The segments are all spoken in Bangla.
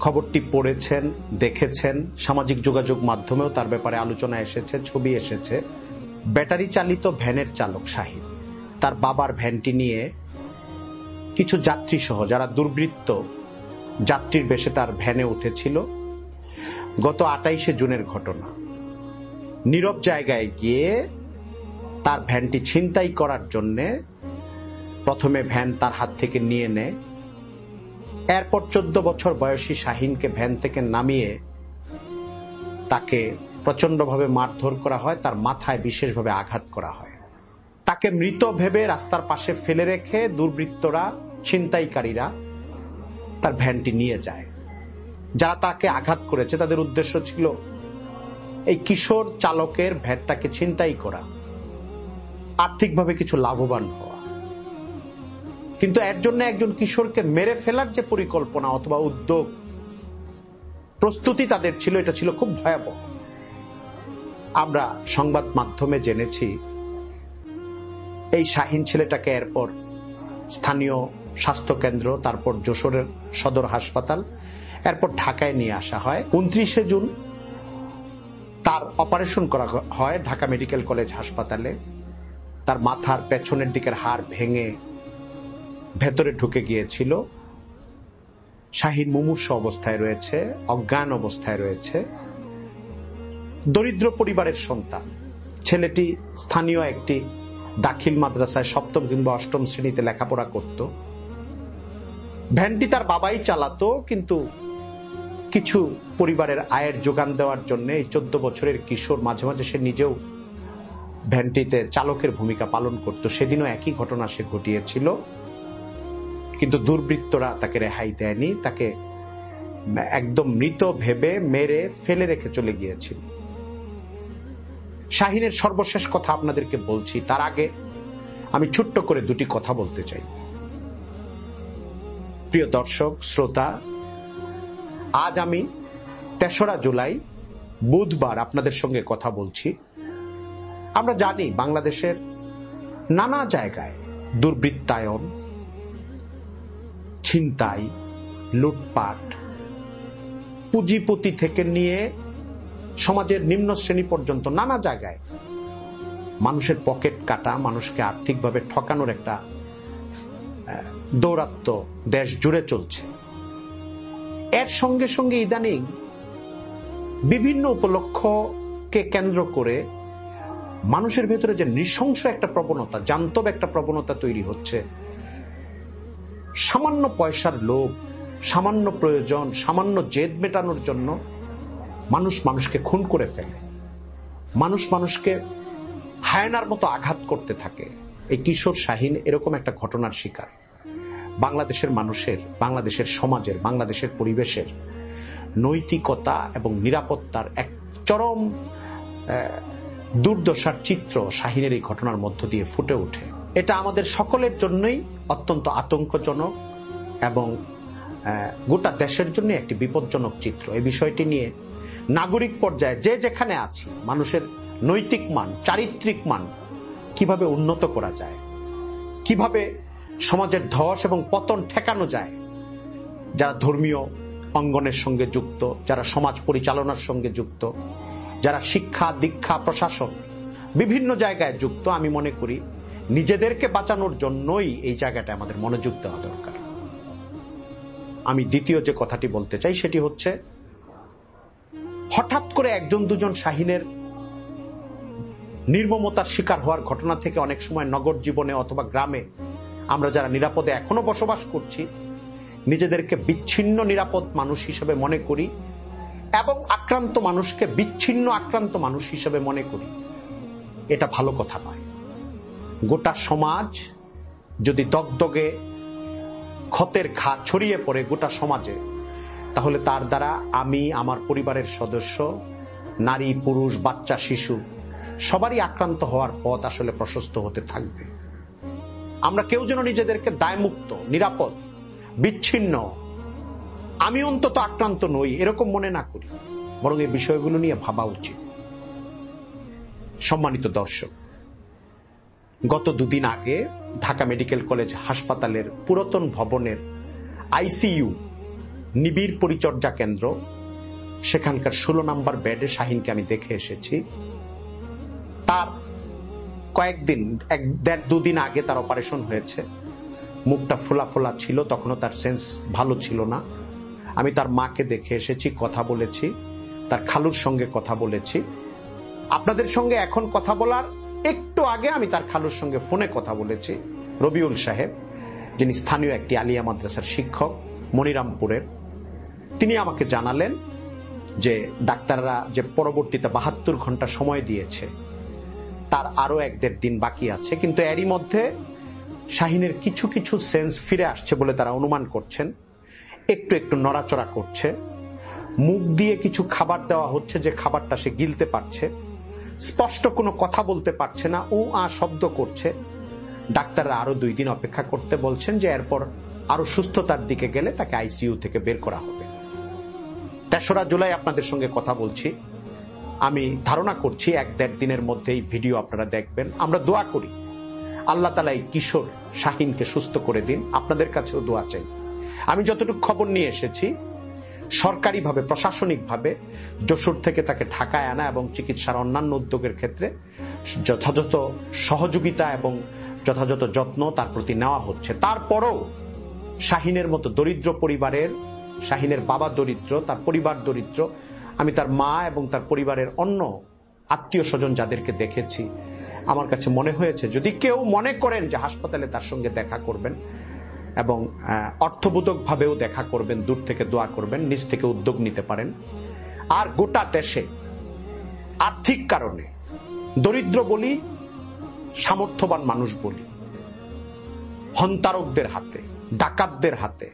খবরটি পড়েছেন, দেখেছেন, সামাজিক যোগাযোগ মাধ্যমেও তার ব্যাপারে আলোচনা এসেছে, ছবি এসেছে। ব্যাটারি চালিত ভ্যানের চালক শাহিন। তার বাবার ভ্যানটি নিয়ে কিছু যাত্রী সহ যারা দুর্বৃত্ত যাত্রীর বেশে তার ভ্যানে উঠেছিল, গত আটাইশে জুনের ঘটনা। নীরব জায়গায় গিয়ে তার ভ্যানটি ছিনতাই করার জন্য প্রথমে ভ্যান তার হাত থেকে নিয়ে নেয়। এরপর চোদ্দ বছর বয়সী শাহিনকে ভ্যান থেকে নামিয়ে তাকে প্রচন্ডভাবে মারধর করা হয়, তার মাথায় বিশেষভাবে আঘাত করা হয়। তাকে মৃত ভেবে রাস্তার পাশে ফেলে রেখে দুর্বৃত্তরা, ছিনতাইকারীরা তার ভ্যানটি নিয়ে যায়। যারা তাকে আঘাত করেছে, তাদের উদ্দেশ্য ছিল এই কিশোর চালকের ভ্যানটাকে ছিনতাই করা, আর্থিকভাবে কিছু লাভবান হওয়া। কিন্তু এর জন্য একজন কিশোরকে মেরে ফেলার যে পরিকল্পনা অথবা উদ্যোগ, প্রস্তুতি তাদের ছিল, এটা ছিল খুব ভয়াবহ। আমরা সংবাদ মাধ্যমে জেনেছি, এই শাহিন ছেলেটাকে এরপর স্থানীয় স্বাস্থ্য কেন্দ্র তারপর যশোরের সদর হাসপাতাল, এরপর ঢাকায় নিয়ে আসা হয়। উনত্রিশে জুন তার অপারেশন করা হয় ঢাকা মেডিকেল কলেজ হাসপাতালে। তার মাথার পেছনের দিকের হাড় ভেঙে ভেতরে ঢুকে গিয়েছিল। শাহিন মুমূর্ষ অবস্থায় রয়েছে, অজ্ঞান অবস্থায় রয়েছে। দরিদ্র পরিবারের সন্তান। ছেলেটি স্থানীয় একটি দাখিল মাদ্রাসায় সপ্তম কিংবা অষ্টম শ্রেণীতে লেখাপড়া করত। ভ্যানটি তার বাবাই চালাতো, কিন্তু কিছু পরিবারের আয়ের যোগান দেওয়ার জন্য এই চোদ্দ বছরের কিশোর মাঝে মাঝে সে নিজেও ভ্যানটিতে চালকের ভূমিকা পালন করত। সেদিনও একই ঘটনা সে ঘটিয়েছিল। কিন্তু দুর্বৃত্তরা তাকে রেহাই দেয়নি, তাকে একদম মৃত ভেবে মেরে ফেলে রেখে চলে গিয়েছিল। শাহিনের সর্বশেষ কথা আপনাদেরকে বলছি, তার আগে আমি ছোট্ট করে দুটি কথা বলতে চাই। প্রিয় দর্শক, শ্রোতা, আজ আমি তেসরা জুলাই, বুধবার আপনাদের সঙ্গে কথা বলছি। আমরা জানি বাংলাদেশের নানা জায়গায় দুর্বৃত্তায়ন ছিনতাই, লুটপাট। পুঁজিপতি থেকে নিয়ে সমাজের নিম্ন শ্রেণি পর্যন্ত নানা জায়গায় মানুষের পকেট কাটা, মানুষকে আর্থিকভাবে ঠকানোর একটা দৌরাত্ম দেশ জুড়ে চলছে। এর সঙ্গে সঙ্গে ইদানিং বিভিন্ন উপলক্ষকে কেন্দ্র করে মানুষের ভেতরে যে নৃশংস একটা প্রবণতা, জান্তব একটা প্রবণতা তৈরি হচ্ছে। সামান্য পয়সার লোভ, সামান্য প্রয়োজন, সামান্য জেদ মেটানোর জন্য মানুষ মানুষকে খুন করে ফেলে। মানুষ মানুষকে হায়নার মতো আঘাত করতে থাকে। এই কিশোর শাহিন এরকম একটা ঘটনার শিকার। বাংলাদেশের মানুষের, বাংলাদেশের সমাজের, বাংলাদেশের পরিবেশের নৈতিকতা এবং নিরাপত্তার এক চরম দুর্দশার চিত্র শাহিনের এই ঘটনার মধ্য দিয়ে ফুটে ওঠে। এটা আমাদের সকলের জন্যই অত্যন্ত আতঙ্কজনক এবং গোটা দেশের জন্য একটি বিপজ্জনক চিত্র। এই বিষয়টি নিয়ে নাগরিক পর্যায়ে যে যেখানে আছি, মানুষের নৈতিক মান, চারিত্রিক মান কীভাবে উন্নত করা যায়, কীভাবে সমাজের ধস এবং পতন ঠেকানো যায়, যারা ধর্মীয় অঙ্গনের সঙ্গে যুক্ত, যারা সমাজ পরিচালনার সঙ্গে যুক্ত, যারা শিক্ষা, দীক্ষা, প্রশাসন বিভিন্ন জায়গায় যুক্ত, আমি মনে করি নিজেদেরকে বাঁচানোর জন্যই এই জায়গাটা আমাদের মনোযোগ দেওয়া দরকার। আমি দ্বিতীয় যে কথাটি বলতে চাই, সেটি হচ্ছে, হঠাৎ করে একজন দুজন শাহিনের নির্মমতার শিকার হওয়ার ঘটনা থেকে অনেক সময় নগর জীবনে অথবা গ্রামে আমরা যারা নিরাপদে এখনও বসবাস করছি, নিজেদেরকে বিচ্ছিন্ন নিরাপদ মানুষ হিসেবে মনে করি এবং আক্রান্ত মানুষকে বিচ্ছিন্ন আক্রান্ত মানুষ হিসেবে মনে করি। এটা ভালো কথা নয়। গোটা সমাজ যদি দগদগে ক্ষতের ঘা ছড়িয়ে পড়ে গোটা সমাজে, তাহলে তার দ্বারা আমি, আমার পরিবারের সদস্য, নারী, পুরুষ, বাচ্চা, শিশু, সবারই আক্রান্ত হওয়ার পথ আসলে প্রশস্ত হতে থাকবে। আমরা কেউ যেন নিজেদেরকে দায়মুক্ত, নিরাপদ, বিচ্ছিন্ন, আমি অন্তত আক্রান্ত নই, এরকম মনে না করি। বরং এই বিষয়গুলো নিয়ে ভাবা উচিত। সম্মানিত দর্শক গত দুদিন আগে ঢাকা মেডিকেল কলেজ হাসপাতালের পুরাতন ভবনের আইসিইউ নিবিড় পরিচর্যা কেন্দ্র, সেখানকার ষোলো নম্বর বেডে শাহিনকে আমি দেখে এসেছি। তার কয়েকদিন, এক দেড় দুদিন আগে তার অপারেশন হয়েছে। মুখটা ফোলা ফোলা ছিল, তখনও তার সেন্স ভালো ছিল না। আমি তার মাকে দেখে এসেছি, কথা বলেছি, তার খালুর সঙ্গে কথা বলেছি। আপনাদের সঙ্গে এখন কথা বলার একটু আগে আমি তার খালুর সঙ্গে ফোনে কথা বলেছি। রবিউল সাহেব, যিনি স্থানীয় একটি আলিয়া মাদ্রাসার শিক্ষক, মনিরামপুরের, তিনি আমাকে জানালেন যে ডাক্তাররা যে পরবর্তীতে বাহাত্তর ঘণ্টা সময় দিয়েছে, তার আরও এক দেড় দিন বাকি আছে, কিন্তু এরই মধ্যে শাহিনের কিছু কিছু সেন্স ফিরে আসছে বলে তারা অনুমান করছেন। একটু একটু নড়াচড়া করছে। মুখ দিয়ে কিছু খাবার দেওয়া হচ্ছে যে খাবারটা সে গিলতে পারছে। স্পষ্ট কোনো কথা বলতে পারছে না ও আ শব্দ করছে। ডাক্তাররা আরও দুই দিন অপেক্ষা করতে বলছেন যে এরপর আরও সুস্থতার দিকে গেলে তাকে আইসিইউ থেকে বের করা হবে। তেসরা জুলাই আপনাদের সঙ্গে কথা বলছি। আমি ধারণা করছি এক দেড় দিনের মধ্যে এই ভিডিও আপনারা দেখবেন। আমরা দোয়া করি। আল্লাহ তালা এই কিশোর শাহিনকে সুস্থ করে দিন। আপনাদের কাছেও দোয়া চাই। আমি যতটুকু খবর নিয়ে এসেছি সরকারিভাবে, প্রশাসনিকভাবে যশোর থেকে তাকে ঢাকায় আনা এবং চিকিৎসার অন্যান্য উদ্যোগের ক্ষেত্রে যথাযথ সহযোগিতা এবং যথাযথ যত্ন তার প্রতি নেওয়া হচ্ছে। তারপরও শাহিনের মতো দরিদ্র পরিবারের, শাহিনের বাবা দরিদ্র, তার পরিবার দরিদ্র, আমি তার মা এবং তার পরিবারের অন্য আত্মীয় স্বজন যাদেরকে দেখেছি, আমার কাছে মনে হয়েছে, যদি কেউ মনে করেন যে হাসপাতালে তার সঙ্গে দেখা করবেন এবং অর্থবোধক ভাবেও দেখা করবেন, দূর থেকে দোয়া করবেন, নিজ থেকে উদ্যোগ নিতে পারেন। আর গোটা দেশে আর্থিক কারণে দরিদ্র বলি, সামর্থ্যবান মানুষ বলি, হন্তারকদের হাতে, ডাকাতদের হাতে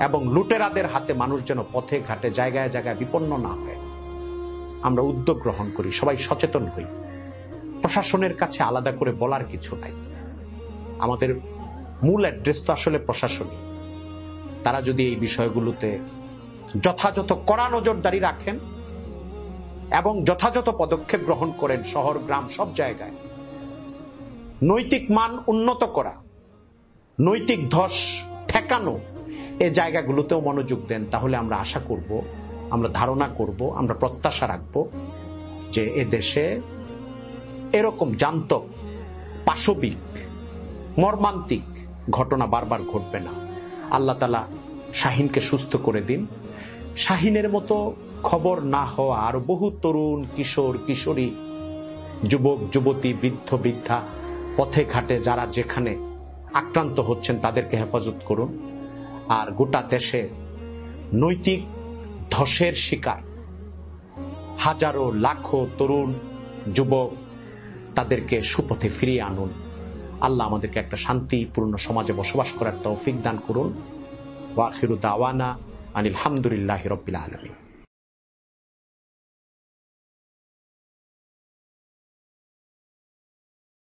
এবং লুটেরাদের হাতে মানুষ যেন পথে ঘাটে, জায়গায় জায়গায় বিপন্ন না হয়। আমরা উদ্যোগ গ্রহণ করি, সবাই সচেতন হই। প্রশাসনের কাছে আলাদা করে বলার কিছু নাই। আমাদের মূল অ্যাড্রেস তো আসলে প্রশাসনই। তারা যদি এই বিষয়গুলোতে যথাযথ কড়া নজরদারি রাখেন এবং যথাযথ পদক্ষেপ গ্রহণ করেন শহর, গ্রাম, সব জায়গায়, নৈতিক মান উন্নত করা, নৈতিক ধস ঠেকানো এ জায়গাগুলোতেও মনোযোগ দেন, তাহলে আমরা আশা করব, আমরা ধারণা করব, আমরা প্রত্যাশা রাখব যে এ দেশে এরকম জান্তক, পাশবিক, মর্মান্তিক ঘটনা বারবার ঘটবে না। আল্লাহ তালা শাহিনকে সুস্থ করে দিন। শাহিনের মতো খবর না হওয়া আর বহু তরুণ, কিশোর, কিশোরী, যুবক, যুবতী, বৃদ্ধ, বৃদ্ধা, পথে ঘাটে যারা যেখানে আক্রান্ত হচ্ছেন তাদেরকে হেফাজত করুন। আর গোটা দেশে নৈতিক ধসের শিকার হাজারো, লাখো তরুণ, যুবক তাদেরকে সুপথে ফিরিয়ে আনুন। আল্লাহ আমাদেরকে একটা শান্তিপূর্ণ সমাজে বসবাস করার তৌফিক দান করুন। ওয়াখিরু দাওয়ানা আনিল হামদুলিল্লাহ রবিল আলমী